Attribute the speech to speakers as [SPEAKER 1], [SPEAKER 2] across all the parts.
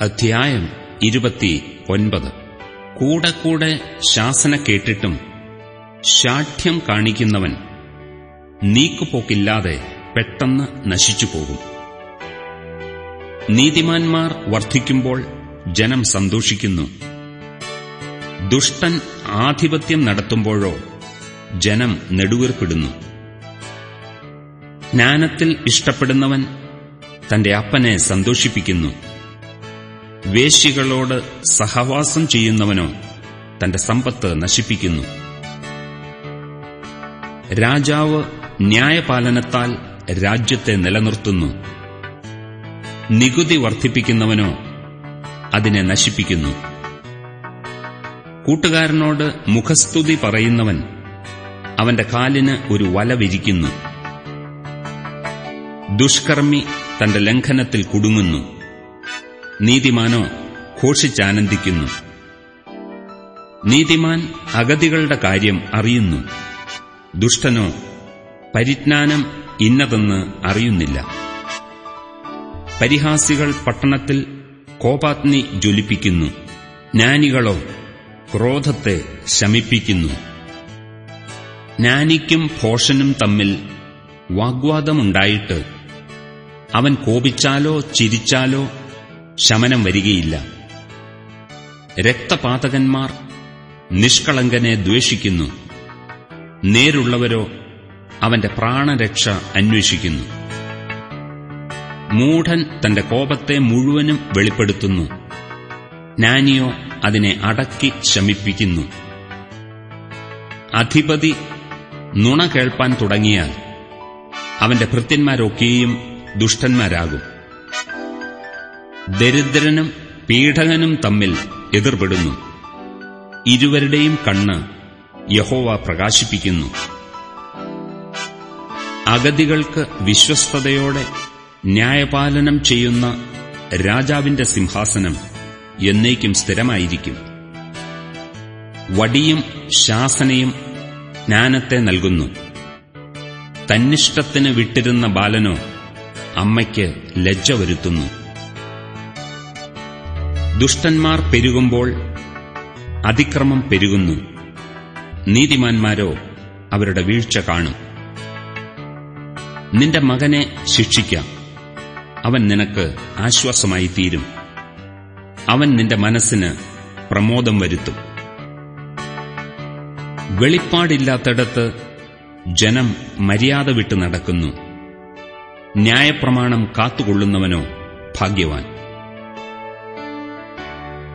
[SPEAKER 1] അധ്യായം ഇരുപത്തി ഒൻപത് കൂടെ കൂടെ ശാസന കേട്ടിട്ടും ശാഠ്യം കാണിക്കുന്നവൻ നീക്കുപോക്കില്ലാതെ പെട്ടെന്ന് നശിച്ചുപോകും. നീതിമാന്മാർ വർദ്ധിക്കുമ്പോൾ ജനം സന്തോഷിക്കുന്നു. ദുഷ്ടൻ ആധിപത്യം നടത്തുമ്പോഴോ ജനം നെടുവീർപ്പിടുന്നു. ജ്ഞാനത്തിൽ ഇഷ്ടപ്പെടുന്നവൻ തന്റെ അപ്പനെ സന്തോഷിപ്പിക്കുന്നു. വേശ്യകളോട് സഹവാസം ചെയ്യുന്നവനോ തന്റെ സമ്പത്ത് നശിപ്പിക്കുന്നു. രാജാവ് ന്യായപാലനത്താൽ രാജ്യത്തെ നിലനിർത്തുന്നു. നികുതി വർദ്ധിപ്പിക്കുന്നവനോ അതിനെ നശിപ്പിക്കുന്നു. കൂട്ടുകാരനോട് മുഖസ്തുതി പറയുന്നവൻ അവന്റെ കാലിന് ഒരു വല വിരിക്കുന്നു. ദുഷ്കർമ്മി തന്റെ ലംഘനത്തിൽ കുടുങ്ങുന്നു. നീതിമാനോ ഘോഷിച്ചാനന്ദിക്കുന്നു. നീതിമാൻ അഗതികളുടെ കാര്യം അറിയുന്നു. ദുഷ്ടനോ പരിജ്ഞാനം ഇന്നതെന്ന് അറിയുന്നില്ല. പരിഹാസികൾ പട്ടണത്തിൽ കോപാഗ്നി ജ്വലിപ്പിക്കുന്നു. ജ്ഞാനികളോ ക്രോധത്തെ ശമിപ്പിക്കുന്നു. ജ്ഞാനിക്കും ഭോഷനും തമ്മിൽ വാഗ്വാദമുണ്ടായിട്ട് അവൻ കോപിച്ചാലോ ചിരിച്ചാലോ ശമനം വരികയില്ല. രക്തപാതകന്മാർ നിഷ്കളങ്കനെ ദ്വേഷിക്കുന്നു. നേരുള്ളവരോ അവന്റെ പ്രാണരക്ഷ അന്വേഷിക്കുന്നു. മൂഢൻ തന്റെ കോപത്തെ മുഴുവനും വെളിപ്പെടുത്തുന്നു. ജ്ഞാനിയോ അതിനെ അടക്കി ശമിപ്പിക്കുന്നു. അധിപതി നുണ കേൾപ്പാൻ തുടങ്ങിയാൽ അവന്റെ ഭൃത്യന്മാരൊക്കെയും ദുഷ്ടന്മാരാകും. ദരിദ്രനും പീഡകനും തമ്മിൽ എതിർപ്പെടുന്നു ഇരുവരുടെയും കണ്ണ് യഹോവ പ്രകാശിപ്പിക്കുന്നു. അഗതികൾക്ക് വിശ്വസ്തയോടെ ന്യായപാലനം ചെയ്യുന്ന രാജാവിന്റെ സിംഹാസനം എന്നേക്കും സ്ഥിരമായിരിക്കും. വടിയും ശാസനയും ജ്ഞാനത്തെ നൽകുന്നു. തന്നിഷ്ടത്തിന് വിട്ടിരുന്ന ബാലനോ അമ്മയ്ക്ക് ലജ്ജ വരുത്തുന്നു. ദുഷ്ടന്മാർ പെരുകുമ്പോൾ അതിക്രമം പെരുകുന്നു. നീതിമാന്മാരോ അവരുടെ വീഴ്ച കാണും. നിന്റെ മകനെ ശിക്ഷിക്കാം. അവൻ നിനക്ക് ആശ്വാസമായി തീരും അവൻ നിന്റെ മനസ്സിന് പ്രമോദം വരുത്തും. വെളിപ്പാടില്ലാത്തിടത്ത് ജനം മര്യാദ വിട്ട് നടക്കുന്നു. ന്യായപ്രമാണം കാത്തുകൊള്ളുന്നവനോ ഭാഗ്യവാൻ.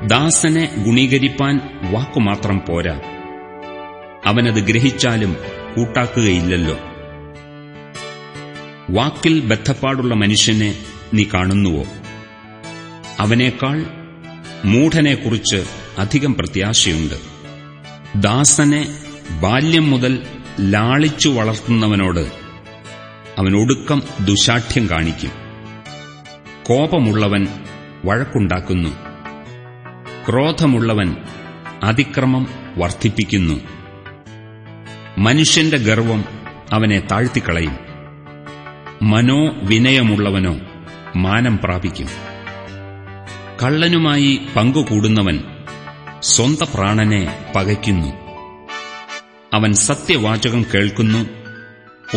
[SPEAKER 1] ദാസനെ ഗുണീകരിപ്പാൻ വാക്കുമാത്രം പോരാ. അവനത് ഗ്രഹിച്ചാലും കൂട്ടാക്കുകയില്ലല്ലോ. വാക്കിൽ ബദ്ധപ്പാടുള്ള മനുഷ്യനെ നീ കാണുന്നുവോ? അവനേക്കാൾ മൂഢനെക്കുറിച്ച് അധികം പ്രത്യാശയുണ്ട്. ദാസനെ ബാല്യം മുതൽ ലാളിച്ചു വളർത്തുന്നവനോട് അവനൊടുക്കം ദുശാഠ്യം കാണിക്കും. കോപമുള്ളവൻ വഴക്കുണ്ടാക്കുന്നു. ക്രോധമുള്ളവൻ അതിക്രമം വർദ്ധിപ്പിക്കുന്നു. മനുഷ്യന്റെ ഗർവം അവനെ താഴ്ത്തിക്കളയും. മനോവിനയമുള്ളവനോ മാനം പ്രാപിക്കും. കള്ളനുമായി പങ്കുകൂടുന്നവൻ സ്വന്ത പ്രാണനെ പകയ്ക്കുന്നു. അവൻ സത്യവാചകം കേൾക്കുന്നു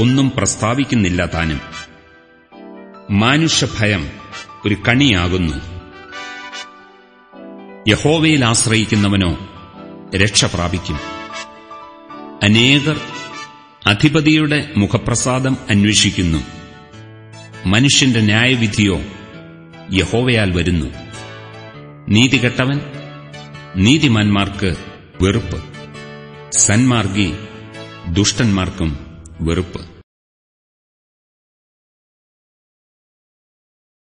[SPEAKER 1] ഒന്നും പ്രസ്താവിക്കുന്നില്ല താനും. മാനുഷ്യഭയം ഒരു കണിയാകുന്നു. യഹോവയിൽ ആശ്രയിക്കുന്നവനോ രക്ഷ പ്രാപിക്കും. അനേകർ അധിപതിയുടെ മുഖപ്രസാദം അന്വേഷിക്കുന്നു. മനുഷ്യന്റെ ന്യായവിധിയോ യഹോവയാൽ വരുന്നു. നീതികെട്ടവൻ നീതിമാന്മാർക്ക് വെറുപ്പ്. സന്മാർഗി ദുഷ്ടന്മാർക്കും വെറുപ്പ്.